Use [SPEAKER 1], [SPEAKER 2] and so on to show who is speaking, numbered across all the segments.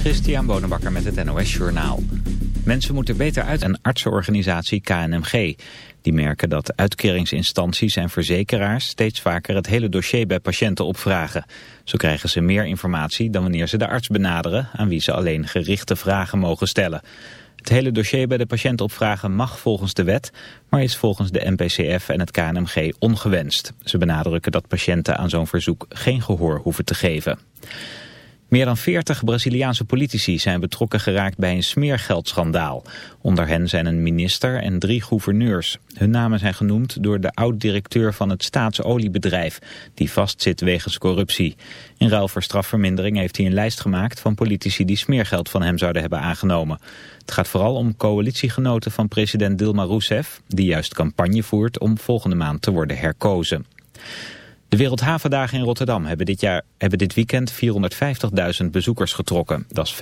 [SPEAKER 1] Christian Bonenbakker met het NOS Journaal. Mensen moeten beter uit een artsenorganisatie KNMG. Die merken dat uitkeringsinstanties en verzekeraars steeds vaker het hele dossier bij patiënten opvragen. Zo krijgen ze meer informatie dan wanneer ze de arts benaderen, aan wie ze alleen gerichte vragen mogen stellen. Het hele dossier bij de patiënt opvragen mag volgens de wet, maar is volgens de NPCF en het KNMG ongewenst. Ze benadrukken dat patiënten aan zo'n verzoek geen gehoor hoeven te geven. Meer dan 40 Braziliaanse politici zijn betrokken geraakt bij een smeergeldschandaal. Onder hen zijn een minister en drie gouverneurs. Hun namen zijn genoemd door de oud-directeur van het staatsoliebedrijf, die vastzit wegens corruptie. In ruil voor strafvermindering heeft hij een lijst gemaakt van politici die smeergeld van hem zouden hebben aangenomen. Het gaat vooral om coalitiegenoten van president Dilma Rousseff, die juist campagne voert om volgende maand te worden herkozen. De Wereldhavendagen in Rotterdam hebben dit, jaar, hebben dit weekend 450.000 bezoekers getrokken. Dat is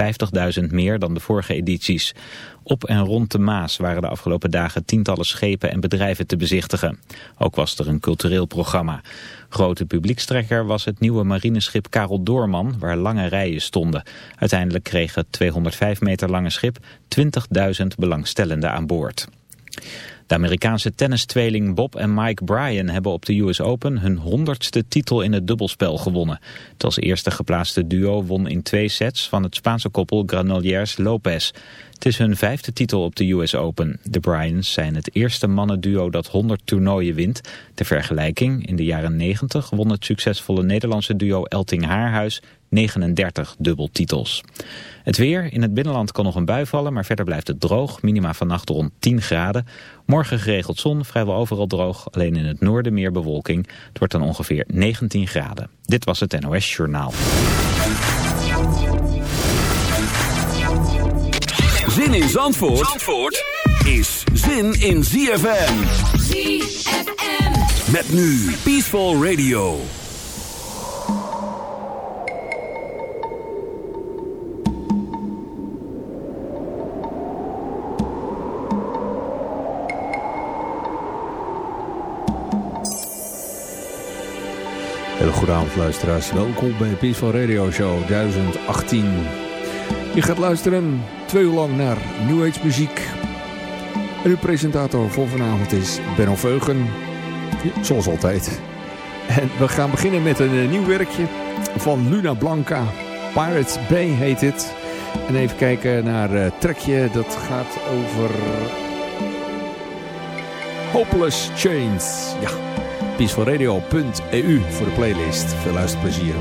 [SPEAKER 1] 50.000 meer dan de vorige edities. Op en rond de Maas waren de afgelopen dagen tientallen schepen en bedrijven te bezichtigen. Ook was er een cultureel programma. Grote publiekstrekker was het nieuwe marineschip Karel Doorman, waar lange rijen stonden. Uiteindelijk kreeg het 205 meter lange schip 20.000 belangstellenden aan boord. De Amerikaanse tennistweeling Bob en Mike Bryan hebben op de US Open hun honderdste titel in het dubbelspel gewonnen. Het als eerste geplaatste duo won in twee sets van het Spaanse koppel Granollers Lopez. Het is hun vijfde titel op de US Open. De Bryans zijn het eerste mannenduo dat 100 toernooien wint. Ter vergelijking, in de jaren 90 won het succesvolle Nederlandse duo Elting Haarhuis 39 dubbeltitels. Het weer, in het binnenland kan nog een bui vallen, maar verder blijft het droog. Minima vannacht rond 10 graden. Morgen geregeld zon, vrijwel overal droog. Alleen in het noorden meer bewolking. Het wordt dan ongeveer 19 graden. Dit was het NOS Journaal.
[SPEAKER 2] Zin in Zandvoort, Zandvoort is zin in ZFM. ZFM. Met nu Peaceful Radio.
[SPEAKER 3] Hele goede avond luisteraars. Welkom bij Peaceful Radio Show 1018. Je gaat luisteren twee uur lang naar New Age muziek. En uw presentator voor vanavond is Benno Veugen. Zoals altijd. En we gaan beginnen met een eh, nieuw werkje van Luna Blanca. Pirates Bay heet het. En even kijken naar het uh, trekje. Dat gaat over... Hopeless Chains. Ja, peacefulradio.eu voor de playlist. Veel luisterplezier.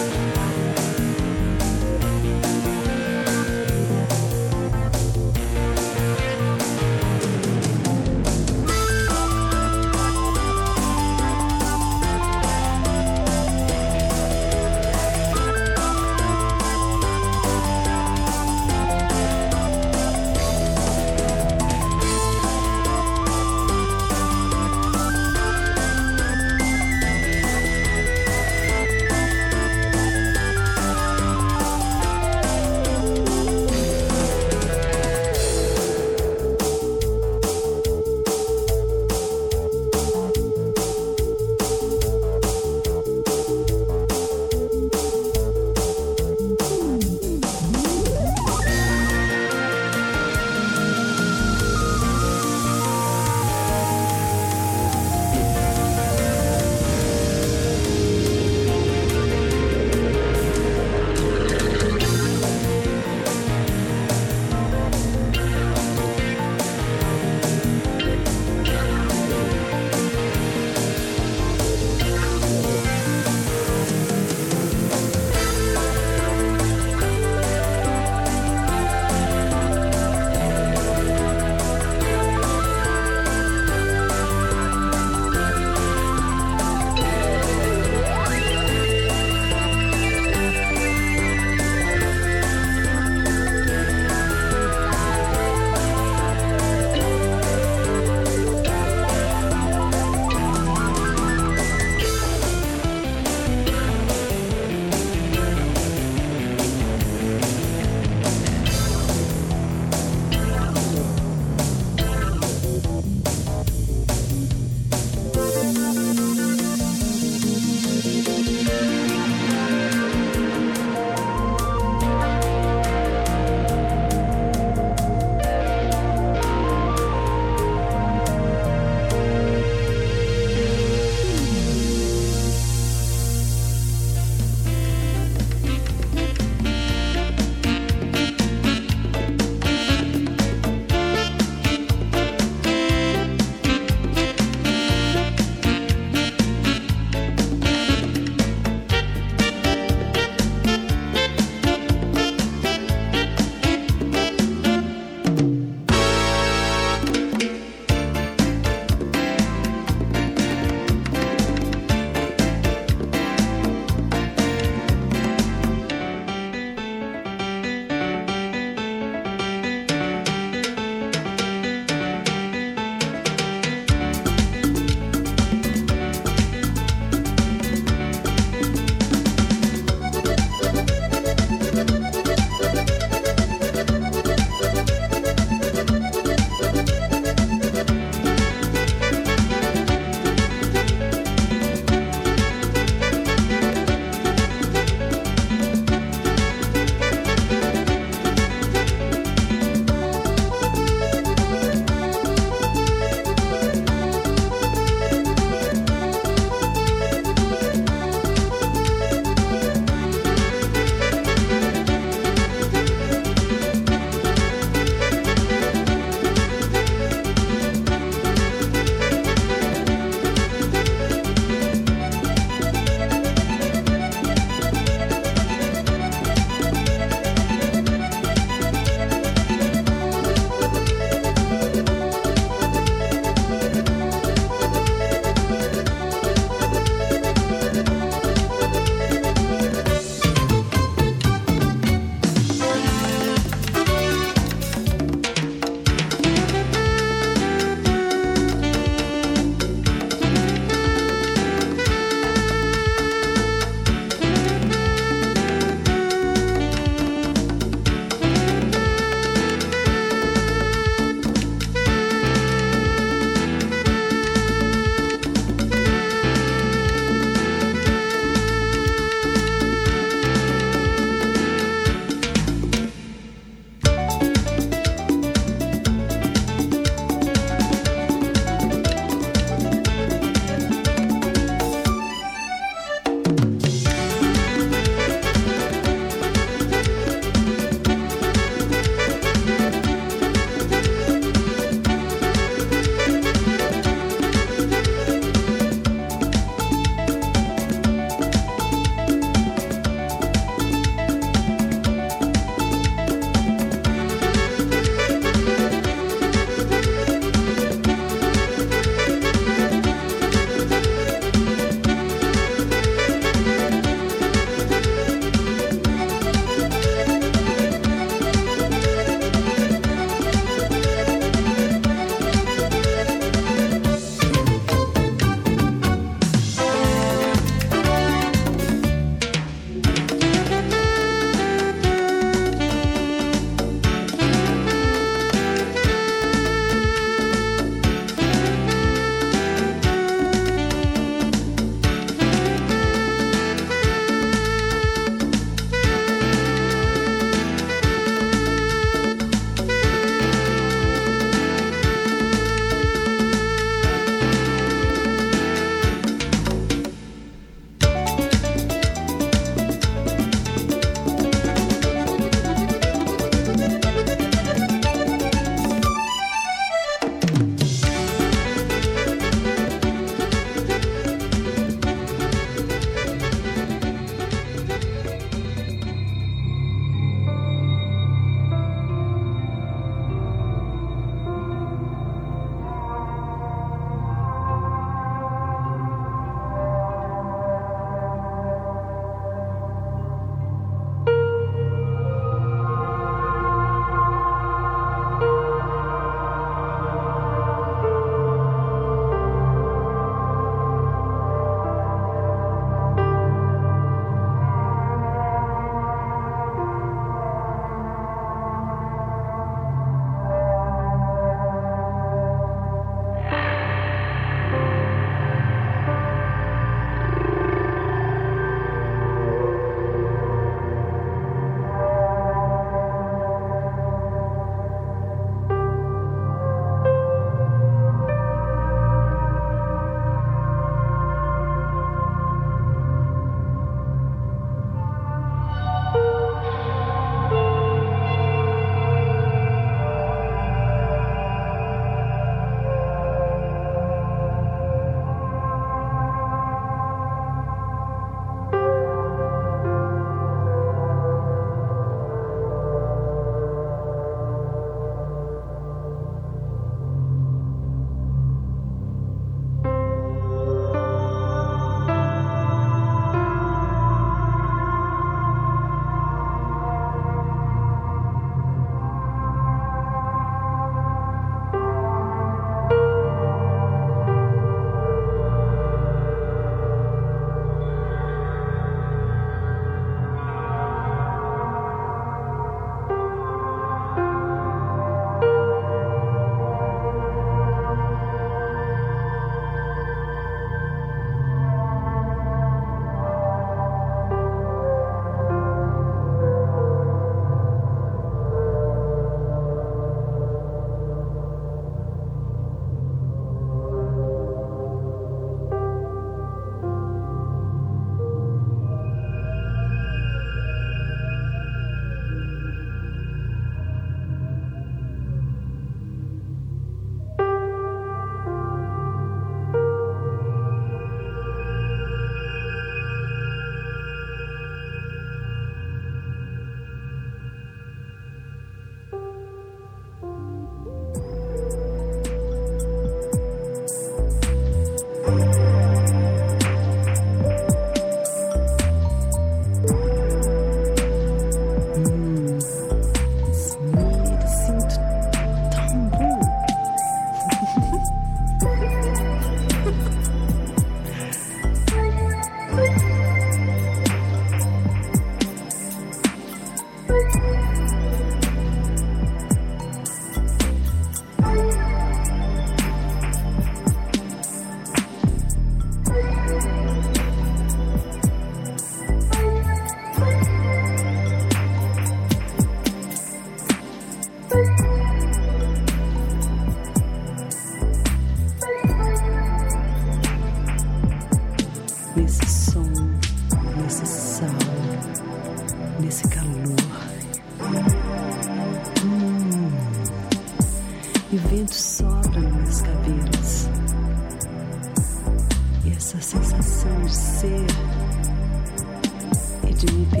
[SPEAKER 4] stupid.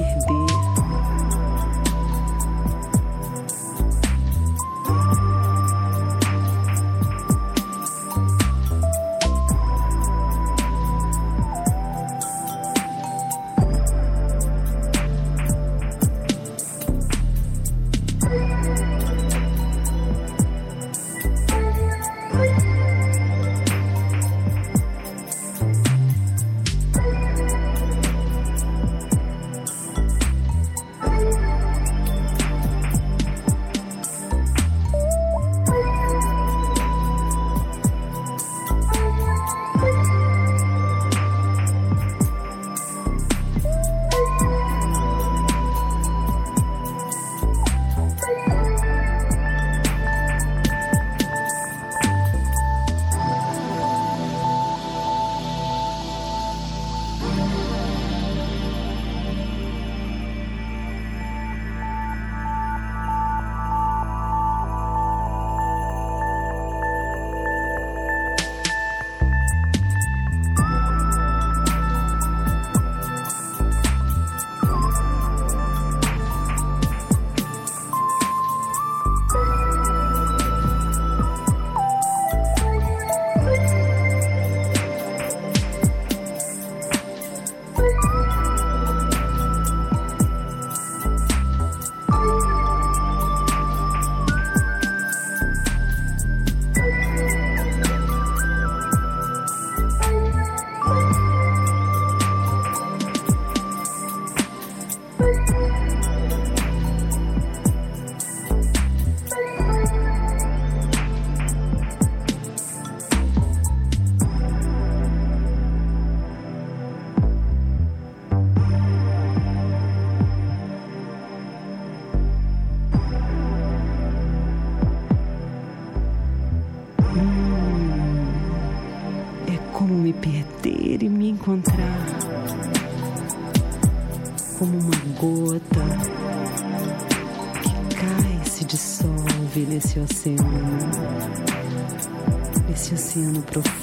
[SPEAKER 4] oceano profundo.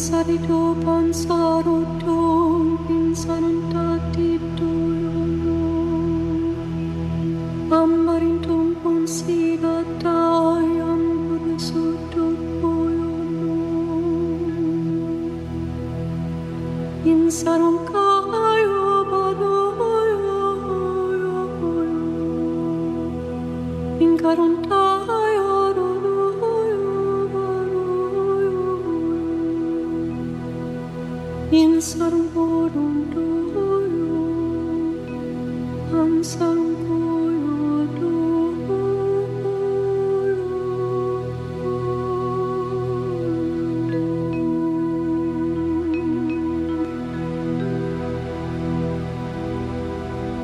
[SPEAKER 4] pensarito pensaro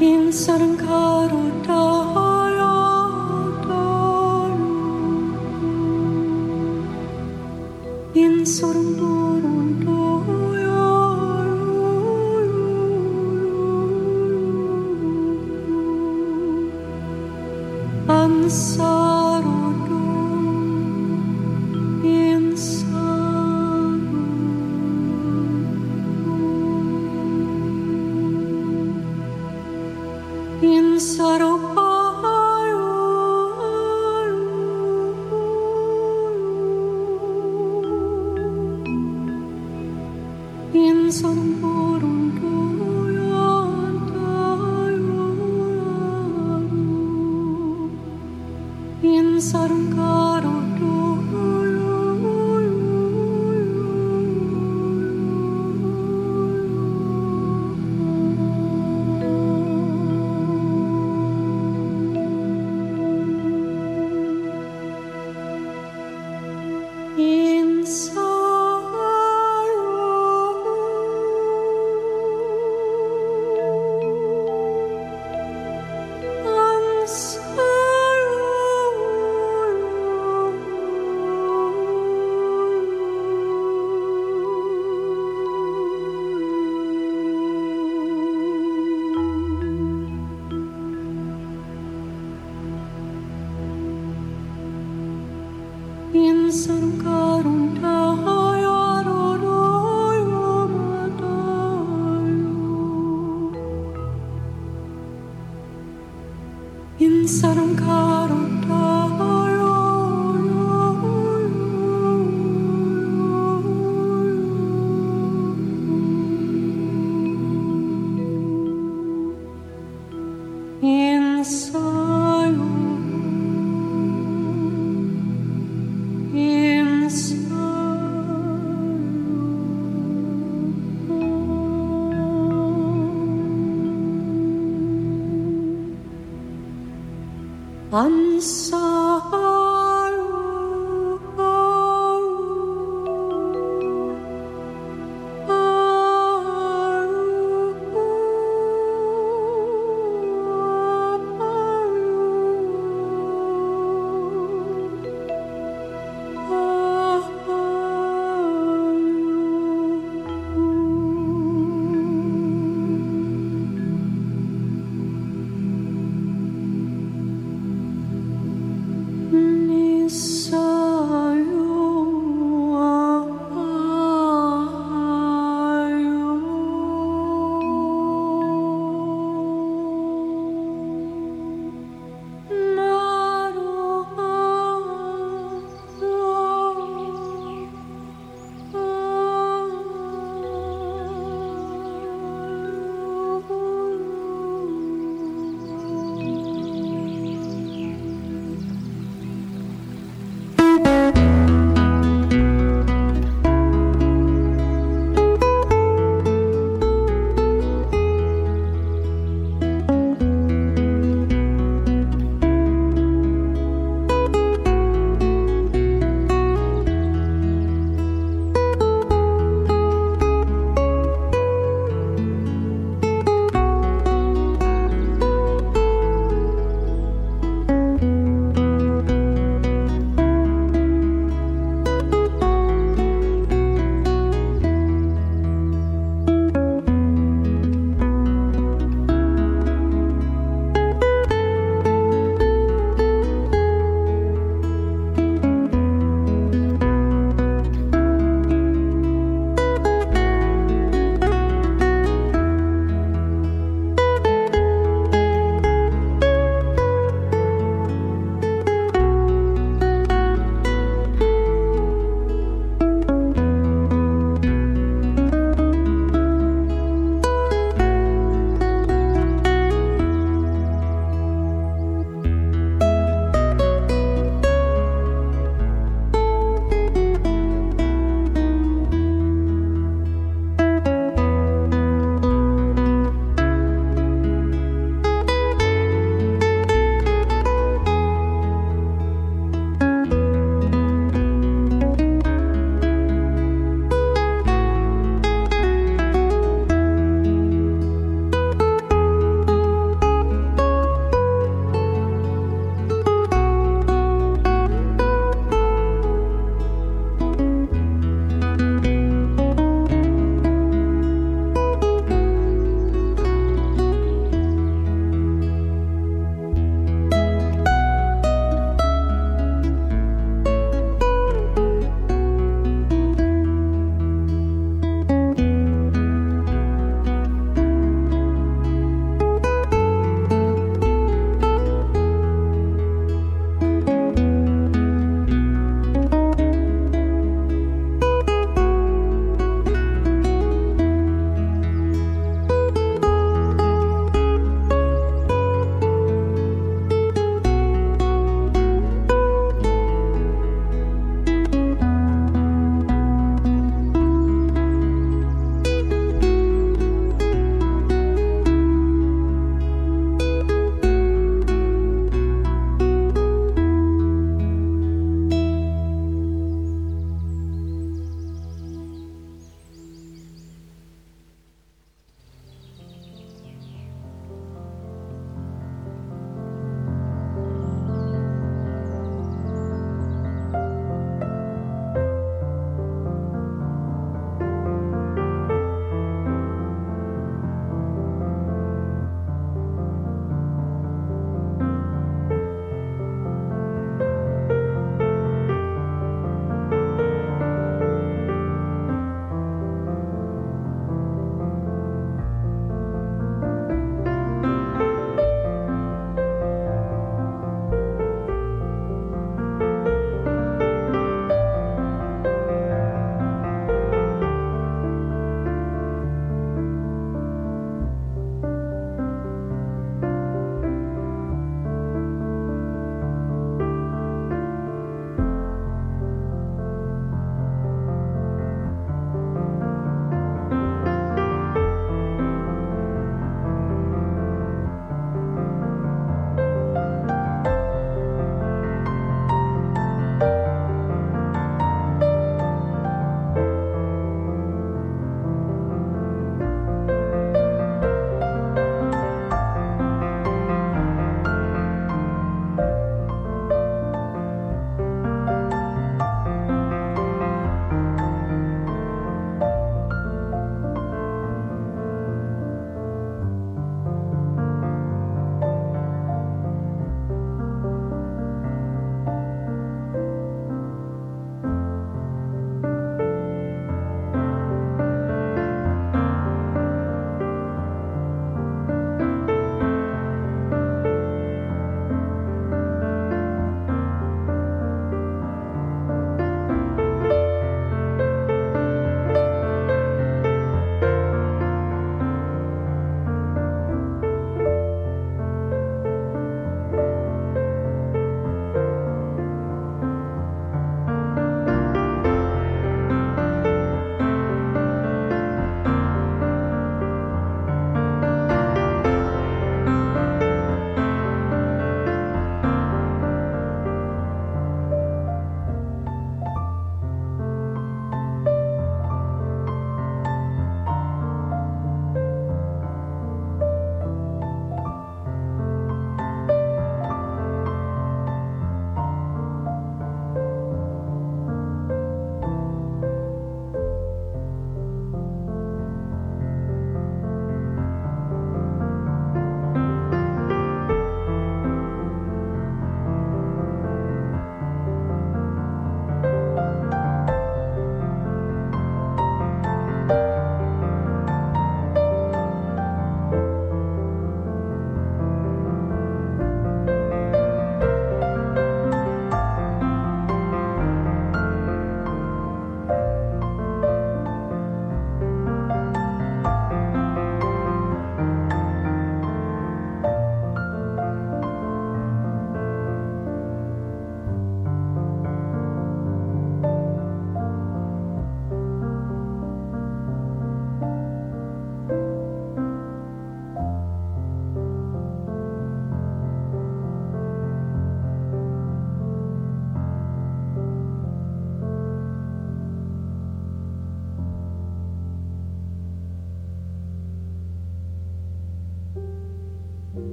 [SPEAKER 4] In sarum karo daya dayo, in sarum